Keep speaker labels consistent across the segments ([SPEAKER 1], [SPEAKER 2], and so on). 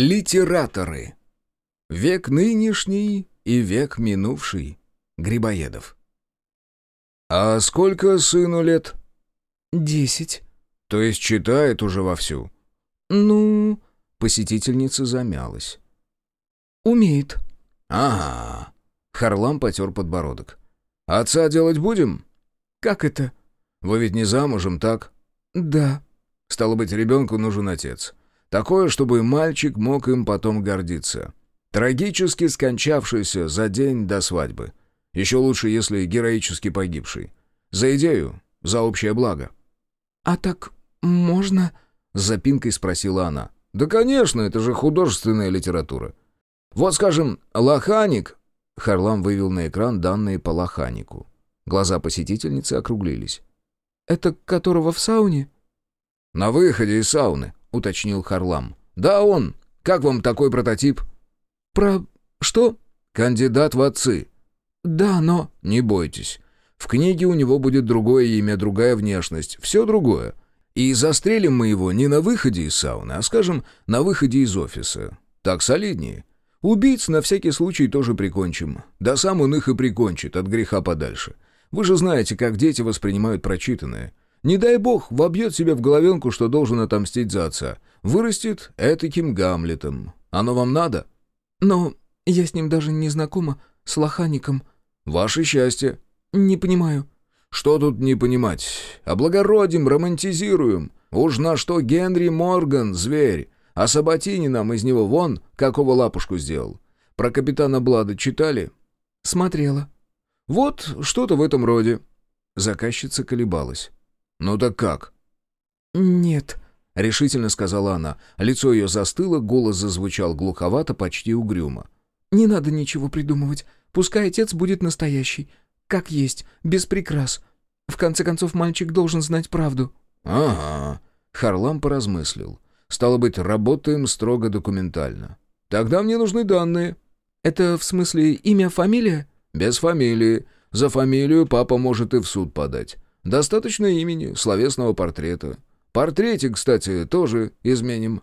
[SPEAKER 1] Литераторы. Век нынешний и век минувший. Грибоедов. «А сколько сыну лет?»
[SPEAKER 2] «Десять».
[SPEAKER 1] «То есть читает уже вовсю?»
[SPEAKER 2] «Ну...»
[SPEAKER 1] Посетительница замялась.
[SPEAKER 2] «Умеет».
[SPEAKER 1] «Ага». Харлам потер подбородок. «Отца делать будем?»
[SPEAKER 2] «Как это?»
[SPEAKER 1] «Вы ведь не замужем, так?»
[SPEAKER 2] «Да».
[SPEAKER 1] «Стало быть, ребенку нужен отец. Такое, чтобы мальчик мог им потом гордиться. Трагически скончавшийся за день до свадьбы. Еще лучше, если героически погибший. За идею, за общее благо».
[SPEAKER 2] «А так можно?»
[SPEAKER 1] — с запинкой спросила она. «Да, конечно, это же художественная литература. Вот, скажем, лоханик...» Харлам вывел на экран данные по лоханику. Глаза посетительницы округлились.
[SPEAKER 2] «Это которого в сауне?»
[SPEAKER 1] «На выходе из сауны», — уточнил Харлам. «Да, он. Как вам такой прототип?»
[SPEAKER 2] «Про... что?»
[SPEAKER 1] «Кандидат в отцы».
[SPEAKER 2] «Да, но...»
[SPEAKER 1] «Не бойтесь. В книге у него будет другое имя, другая внешность. Все другое. И застрелим мы его не на выходе из сауны, а, скажем, на выходе из офиса. Так солиднее. Убийц на всякий случай тоже прикончим. Да сам он их и прикончит, от греха подальше. Вы же знаете, как дети воспринимают прочитанное. Не дай бог, вобьет себе в головенку, что должен отомстить за отца. Вырастет этаким Гамлетом. Оно вам надо?
[SPEAKER 2] Но я с ним даже не знакома, с лохаником.
[SPEAKER 1] Ваше счастье.
[SPEAKER 2] Не понимаю.
[SPEAKER 1] Что тут не понимать? Облагородим, романтизируем. Уж на что Генри Морган, зверь. А Саботини нам из него вон какого лапушку сделал. Про капитана Блада читали?
[SPEAKER 2] Смотрела.
[SPEAKER 1] Вот что-то в этом роде. Заказчица колебалась. «Ну так как?»
[SPEAKER 2] «Нет», —
[SPEAKER 1] решительно сказала она. Лицо ее застыло, голос зазвучал глуховато, почти угрюмо.
[SPEAKER 2] «Не надо ничего придумывать. Пускай отец будет настоящий как есть, без прикрас. В конце концов, мальчик должен знать правду».
[SPEAKER 1] «Ага», — Харлам поразмыслил. «Стало быть, работаем строго документально. Тогда мне нужны данные».
[SPEAKER 2] «Это в смысле имя, фамилия?»
[SPEAKER 1] «Без фамилии. За фамилию папа может и в суд подать. Достаточно имени, словесного портрета. Портретик, кстати, тоже изменим».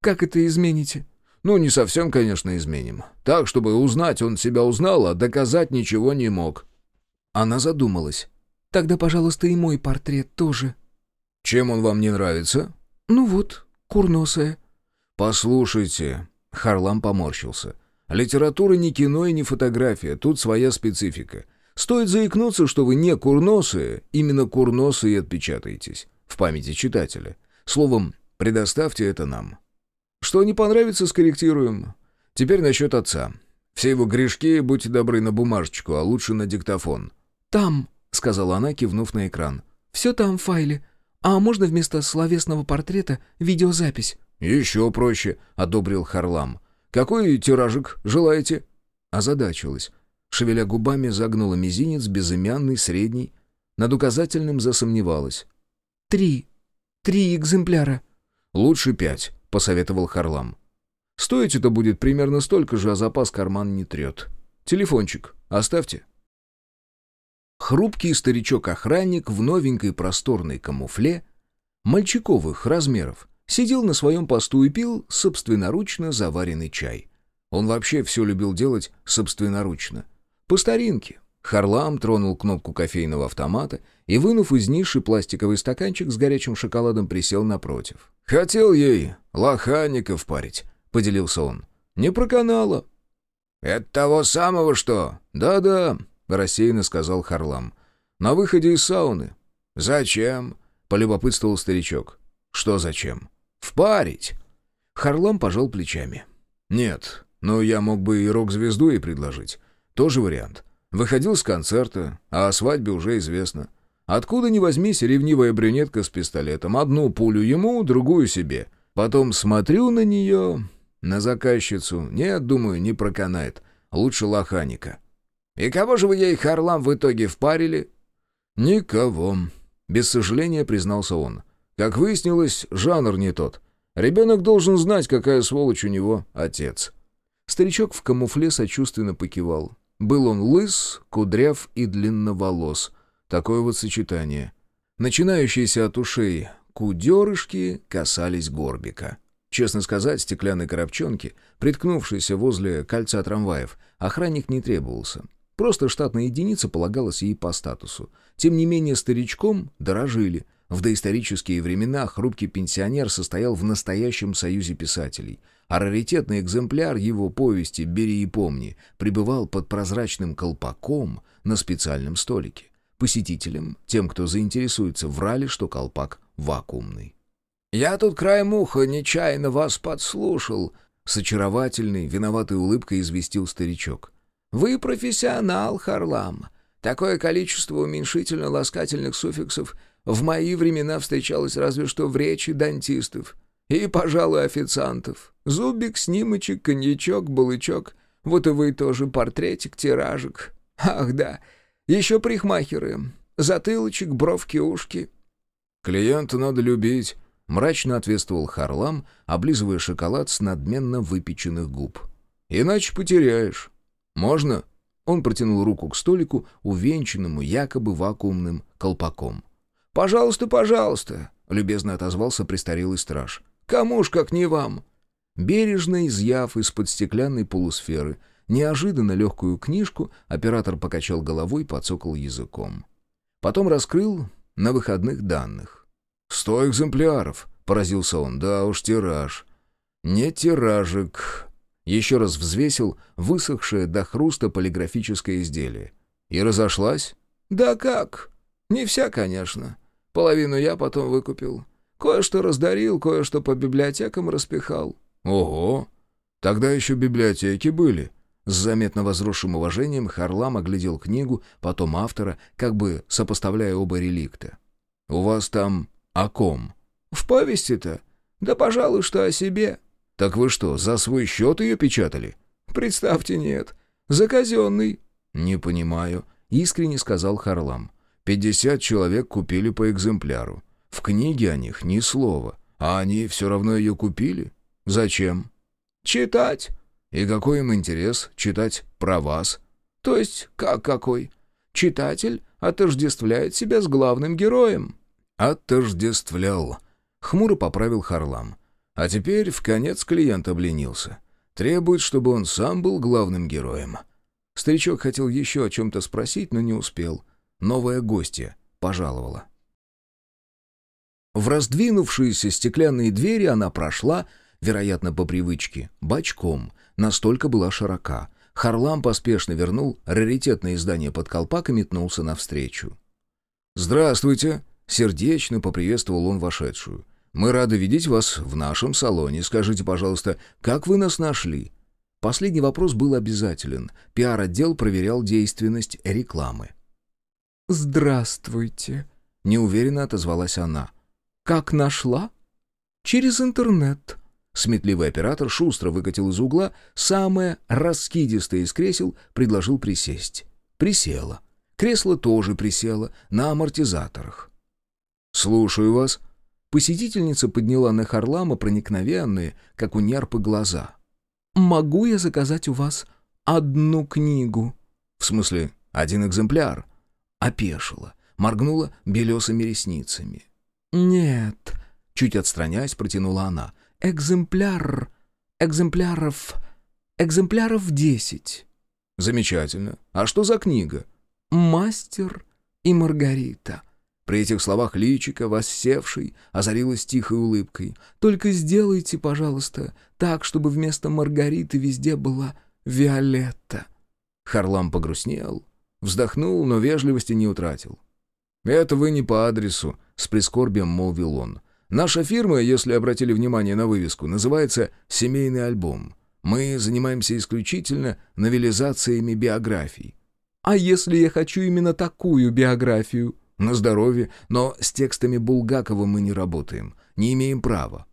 [SPEAKER 2] «Как это измените?»
[SPEAKER 1] «Ну, не совсем, конечно, изменим. Так, чтобы узнать он себя узнал, а доказать ничего не мог». Она задумалась.
[SPEAKER 2] «Тогда, пожалуйста, и мой портрет тоже».
[SPEAKER 1] «Чем он вам не нравится?»
[SPEAKER 2] «Ну вот, курносая».
[SPEAKER 1] «Послушайте», — Харлам поморщился. «Литература не кино и не фотография, тут своя специфика. Стоит заикнуться, что вы не курносые, именно курносые отпечатаетесь в памяти читателя. Словом, предоставьте это нам. Что не понравится, скорректируем. Теперь насчет отца. Все его грешки, будьте добры, на бумажечку, а лучше на диктофон.
[SPEAKER 2] «Там», — сказала она, кивнув на экран. «Все там в файле. А можно вместо словесного портрета видеозапись?»
[SPEAKER 1] «Еще проще», — одобрил Харлам. «Какой тиражик желаете?» Озадачилась. Шевеля губами, загнула мизинец, безымянный, средний. Над указательным засомневалась.
[SPEAKER 2] «Три. Три экземпляра».
[SPEAKER 1] «Лучше пять», — посоветовал Харлам. «Стоить это будет примерно столько же, а запас карман не трет. Телефончик оставьте». Хрупкий старичок-охранник в новенькой просторной камуфле, мальчиковых размеров, сидел на своем посту и пил собственноручно заваренный чай. Он вообще все любил делать собственноручно. По старинке. Харлам тронул кнопку кофейного автомата и, вынув из ниши пластиковый стаканчик с горячим шоколадом, присел напротив. «Хотел ей лоханников парить», — поделился он. «Не проканала». «Это того самого, что?» «Да-да», — рассеянно сказал Харлам. «На выходе из сауны». «Зачем?» — полюбопытствовал старичок. «Что зачем?» «Впарить». Харлам пожал плечами. «Нет, но я мог бы и рок-звезду ей предложить. Тоже вариант. Выходил с концерта, а о свадьбе уже известно. Откуда ни возьмись, ревнивая брюнетка с пистолетом. Одну пулю ему, другую себе. Потом смотрю на нее, на заказчицу. Нет, думаю, не проканает. Лучше лоханика. «И кого же вы ей, Харлам, в итоге впарили?» «Никого», — без сожаления признался он. «Как выяснилось, жанр не тот. Ребенок должен знать, какая сволочь у него отец». Старичок в камуфле сочувственно покивал. Был он лыс, кудряв и длинноволос. Такое вот сочетание. Начинающиеся от ушей кудерышки касались горбика. Честно сказать, стеклянной коробчонки, приткнувшейся возле кольца трамваев, охранник не требовался. Просто штатная единица полагалась ей по статусу. Тем не менее, старичком дорожили. В доисторические времена хрупкий пенсионер состоял в настоящем союзе писателей, а раритетный экземпляр его повести «Бери и помни» пребывал под прозрачным колпаком на специальном столике. Посетителям, тем, кто заинтересуется, врали, что колпак вакуумный. «Я тут краем уха нечаянно вас подслушал», — с очаровательной, виноватой улыбкой известил старичок. «Вы профессионал, Харлам. Такое количество уменьшительно-ласкательных суффиксов в мои времена встречалось разве что в речи дантистов. И, пожалуй, официантов. Зубик, снимочек, коньячок, балычок. Вот и вы тоже портретик, тиражик. Ах да, еще прихмахеры. Затылочек, бровки, ушки». «Клиента надо любить», — мрачно ответствовал Харлам, облизывая шоколад с надменно выпеченных губ. «Иначе потеряешь. Можно?» Он протянул руку к столику, увенчанному якобы вакуумным колпаком.
[SPEAKER 2] «Пожалуйста, пожалуйста», — любезно отозвался престарелый страж. «Кому ж, как не вам?»
[SPEAKER 1] Бережно изъяв из-под стеклянной полусферы неожиданно легкую книжку, оператор покачал головой и подсокал языком. Потом раскрыл на выходных данных. «Сто экземпляров!» — поразился он. «Да уж, тираж». «Не тиражик». Еще раз взвесил высохшее до хруста полиграфическое изделие. «И разошлась?»
[SPEAKER 2] «Да как? Не вся, конечно. Половину я потом выкупил. Кое-что раздарил, кое-что по библиотекам распихал».
[SPEAKER 1] «Ого! Тогда еще библиотеки были». С заметно возросшим уважением Харлам оглядел книгу, потом автора, как бы сопоставляя оба реликта. «У вас там о ком?»
[SPEAKER 2] «В повести-то? Да, пожалуй, что о себе».
[SPEAKER 1] «Так вы что, за свой счет ее печатали?»
[SPEAKER 2] «Представьте, нет. За казенный».
[SPEAKER 1] «Не понимаю», — искренне сказал Харлам. «Пятьдесят человек купили по экземпляру. В книге о них ни слова, а они все равно ее купили. Зачем?»
[SPEAKER 2] «Читать».
[SPEAKER 1] «И какой им интерес читать про вас?»
[SPEAKER 2] «То есть как какой?» «Читатель отождествляет себя с главным героем».
[SPEAKER 1] «Отождествлял», — хмуро поправил Харлам. «А теперь в конец клиент обленился. Требует, чтобы он сам был главным героем». Старичок хотел еще о чем-то спросить, но не успел. Новая гостья пожаловала. В раздвинувшиеся стеклянные двери она прошла, вероятно, по привычке, бочком, настолько была широка. Харлам поспешно вернул раритетное издание под колпак и метнулся навстречу. «Здравствуйте!» — сердечно поприветствовал он вошедшую. «Мы рады видеть вас в нашем салоне. Скажите, пожалуйста, как вы нас нашли?» Последний вопрос был обязателен. Пиар-отдел проверял действенность рекламы.
[SPEAKER 2] «Здравствуйте», —
[SPEAKER 1] неуверенно отозвалась она.
[SPEAKER 2] «Как нашла?» «Через интернет».
[SPEAKER 1] Сметливый оператор шустро выкатил из угла, самое раскидистое из кресел предложил присесть. Присела. Кресло тоже присело, на амортизаторах. «Слушаю вас». Посетительница подняла на Харлама проникновенные, как у нерпы, глаза.
[SPEAKER 2] «Могу я заказать у вас одну книгу?»
[SPEAKER 1] «В смысле, один экземпляр?» Опешила, моргнула белесыми ресницами.
[SPEAKER 2] «Нет», —
[SPEAKER 1] чуть отстраняясь, протянула она.
[SPEAKER 2] «Экземпляр... экземпляров... экземпляров десять».
[SPEAKER 1] «Замечательно. А что за книга?»
[SPEAKER 2] «Мастер и Маргарита».
[SPEAKER 1] При этих словах личика, воссевший, озарилась тихой улыбкой.
[SPEAKER 2] «Только сделайте, пожалуйста, так, чтобы вместо Маргариты везде была Виолетта».
[SPEAKER 1] Харлам погрустнел, вздохнул, но вежливости не утратил. «Это вы не по адресу», — с прискорбием молвил он. «Наша фирма, если обратили внимание на вывеску, называется «Семейный альбом». Мы занимаемся исключительно новелизациями биографий».
[SPEAKER 2] «А если я хочу именно такую биографию?»
[SPEAKER 1] «На здоровье, но с текстами Булгакова мы не работаем. Не имеем права».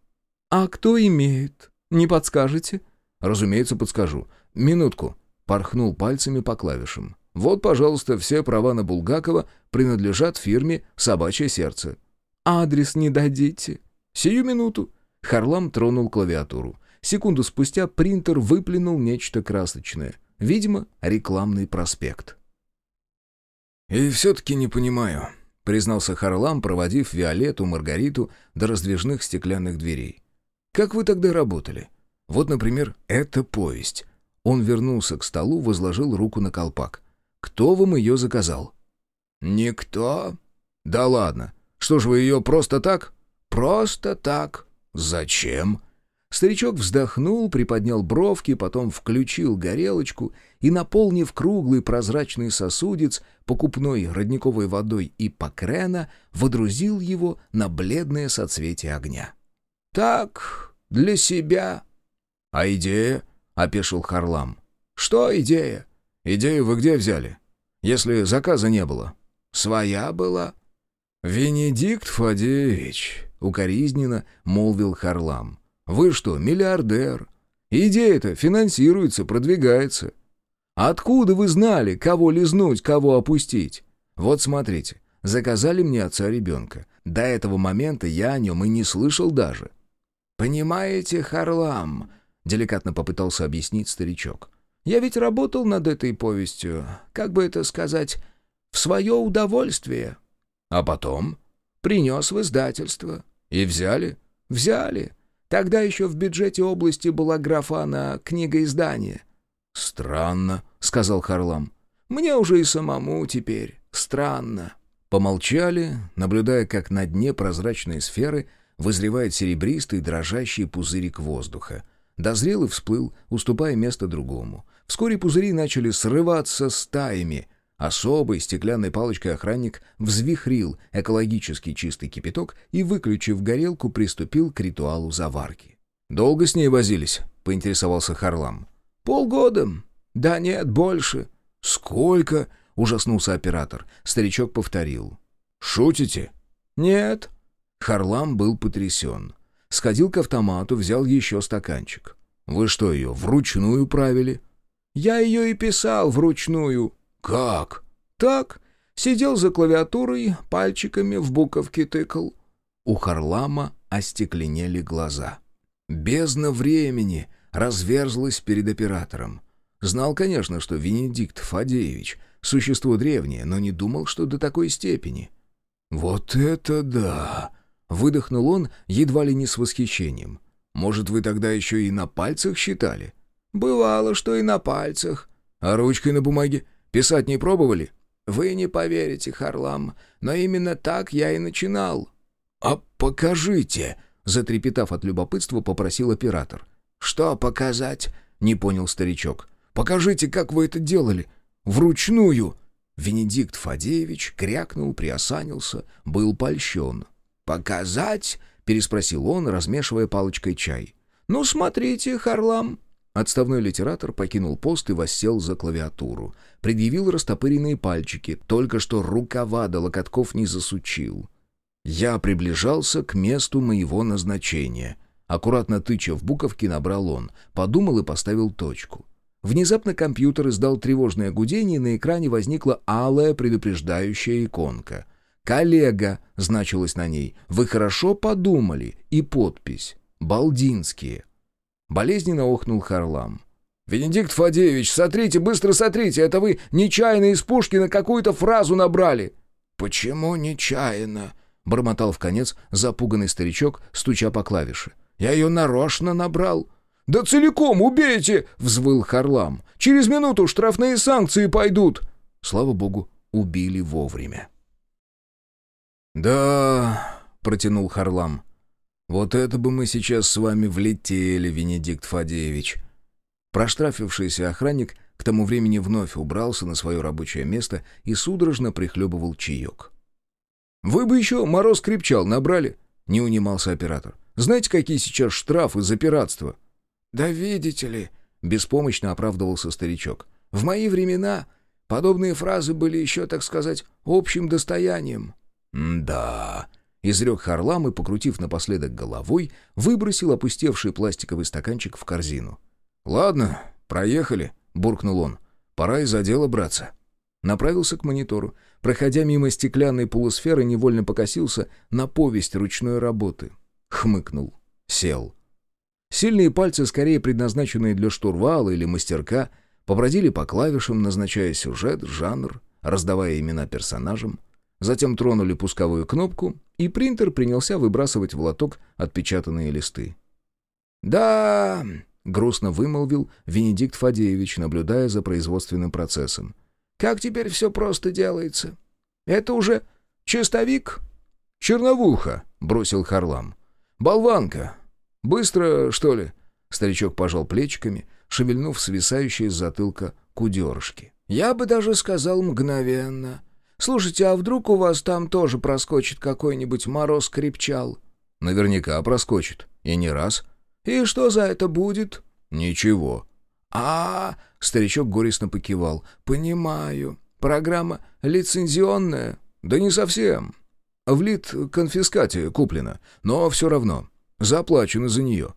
[SPEAKER 2] «А кто имеет? Не подскажете?»
[SPEAKER 1] «Разумеется, подскажу. Минутку». Порхнул пальцами по клавишам. «Вот, пожалуйста, все права на Булгакова принадлежат фирме «Собачье сердце».
[SPEAKER 2] «Адрес не дадите?»
[SPEAKER 1] «Сию минуту». Харлам тронул клавиатуру. Секунду спустя принтер выплюнул нечто красочное. Видимо, рекламный проспект. «И все-таки не понимаю», — признался Харлам, проводив Виолетту, Маргариту до раздвижных стеклянных дверей. Как вы тогда работали? Вот, например, эта повесть. Он вернулся к столу, возложил руку на колпак. Кто вам ее заказал? Никто. Да ладно. Что ж вы ее просто так? Просто так. Зачем? Старичок вздохнул, приподнял бровки, потом включил горелочку и, наполнив круглый прозрачный сосудец покупной родниковой водой и покрена, водрузил его на бледное соцветие огня. «Так, для себя». «А идея?» — опешил Харлам. «Что идея? Идею вы где взяли? Если заказа не было». «Своя была». «Венедикт Фадеевич», — укоризненно молвил Харлам. Вы что, миллиардер? Идея-то финансируется, продвигается. Откуда вы знали, кого лизнуть, кого опустить? Вот смотрите, заказали мне отца ребенка. До этого момента я о нем и не слышал даже. «Понимаете, Харлам», — деликатно попытался объяснить старичок, «я ведь работал над этой повестью, как бы это сказать, в свое удовольствие. А потом принес в издательство. И взяли? Взяли. Тогда еще в бюджете области была графа на книгоиздание». «Странно», — сказал Харлам. «Мне уже и самому теперь странно». Помолчали, наблюдая, как на дне прозрачной сферы вызревает серебристый дрожащий пузырик воздуха. Дозрел и всплыл, уступая место другому. Вскоре пузыри начали срываться стаями — Особой стеклянной палочкой охранник взвихрил экологически чистый кипяток и, выключив горелку, приступил к ритуалу заварки. «Долго с ней возились?» — поинтересовался Харлам. «Полгода. Да нет, больше». «Сколько?» — ужаснулся оператор. Старичок повторил. «Шутите?» «Нет». Харлам был потрясен. Сходил к автомату, взял еще стаканчик. «Вы что, ее вручную правили?» «Я ее и писал вручную», «Как?» «Так. Сидел за клавиатурой, пальчиками в буковки тыкал». У Харлама остекленели глаза. Бездна времени разверзлась перед оператором. Знал, конечно, что Венедикт Фадеевич — существо древнее, но не думал, что до такой степени. «Вот это да!» — выдохнул он едва ли не с восхищением. «Может, вы тогда еще и на пальцах считали?» «Бывало, что и на пальцах». «А ручкой на бумаге?» Писать не пробовали?» «Вы не поверите, Харлам, но именно так я и начинал». «А покажите!» — затрепетав от любопытства, попросил оператор. «Что показать?» — не понял старичок. «Покажите, как вы это делали. Вручную!» Венедикт Фадеевич крякнул, приосанился, был польщен. «Показать?» — переспросил он, размешивая палочкой чай. «Ну, смотрите, Харлам, Отставной литератор покинул пост и воссел за клавиатуру. Предъявил растопыренные пальчики, только что рукава до локотков не засучил. Я приближался к месту моего назначения. Аккуратно тыча в буковки, набрал он. Подумал и поставил точку. Внезапно компьютер издал тревожное гудение, и на экране возникла алая предупреждающая иконка. «Коллега» значилось на ней. «Вы хорошо подумали» и подпись «Балдинские». Болезненно охнул Харлам. «Венедикт Фадеевич, сотрите, быстро сотрите, это вы нечаянно из Пушкина какую-то фразу набрали». «Почему нечаянно?» — бормотал в конец запуганный старичок, стуча по клавише. «Я ее нарочно набрал». «Да целиком убейте!» — взвыл Харлам. «Через минуту штрафные санкции пойдут!» Слава богу, убили вовремя. «Да...» — протянул Харлам. «Вот это бы мы сейчас с вами влетели, Венедикт Фадеевич!» Проштрафившийся охранник к тому времени вновь убрался на свое рабочее место и судорожно прихлебывал чаек. «Вы бы еще мороз крепчал набрали?» — не унимался оператор. «Знаете, какие сейчас штрафы за пиратство?» «Да видите ли...» — беспомощно оправдывался старичок. «В мои времена подобные фразы были еще, так сказать, общим достоянием». «Да...» Изрек Харлам и, покрутив напоследок головой, выбросил опустевший пластиковый стаканчик в корзину. «Ладно, проехали», — буркнул он. «Пора из-за дела браться». Направился к монитору. Проходя мимо стеклянной полусферы, невольно покосился на повесть ручной работы. Хмыкнул. Сел. Сильные пальцы, скорее предназначенные для штурвала или мастерка, побродили по клавишам, назначая сюжет, жанр, раздавая имена персонажам. Затем тронули пусковую кнопку, и принтер принялся выбрасывать в лоток отпечатанные листы. «Да...» — грустно вымолвил Венедикт Фадеевич, наблюдая за производственным процессом. «Как теперь все просто делается? Это уже чистовик?» «Черновуха», — бросил Харлам. «Болванка. Быстро, что ли?» Старичок пожал плечиками, шевельнув свисающие с затылка кудерышки. «Я бы даже сказал мгновенно. Слушайте, а вдруг у вас там тоже проскочит какой-нибудь мороз-крепчал?» «Наверняка проскочит. И не раз». «И что за это будет?» «Ничего». А, -а, а старичок горестно покивал. «Понимаю. Программа лицензионная?» «Да не совсем. В лид конфискате куплена, но все равно. Заплачено за нее».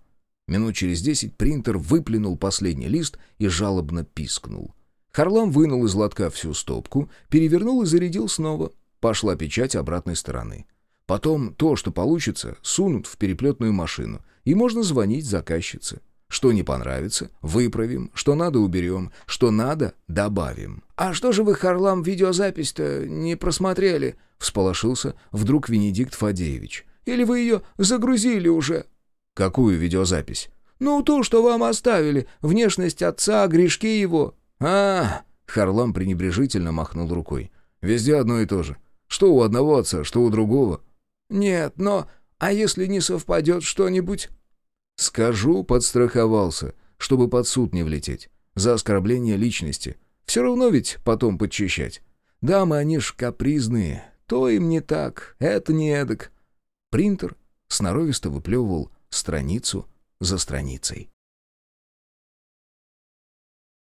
[SPEAKER 1] Минут через десять принтер выплюнул последний лист и жалобно пискнул. Харлам вынул из лотка всю стопку, перевернул и зарядил снова. Пошла печать обратной стороны. Потом то, что получится, сунут в переплетную машину, и можно звонить заказчице. Что не понравится, выправим, что надо уберем, что надо добавим. «А что же вы, Харлам, видеозапись-то не просмотрели?» — всполошился вдруг Венедикт Фадеевич. «Или вы ее загрузили уже?» «Какую видеозапись?» «Ну, ту, что вам оставили. Внешность отца, грешки его». «А, Харлам пренебрежительно махнул рукой. «Везде одно и то же. Что у одного отца, что у другого». «Нет, но... А если не совпадет что-нибудь?» «Скажу, подстраховался, чтобы под суд не влететь. За оскорбление личности. Все равно ведь потом подчищать. Дамы, они ж капризные. То им не так, это не эдак». Принтер сноровисто выплевывал страницу за страницей.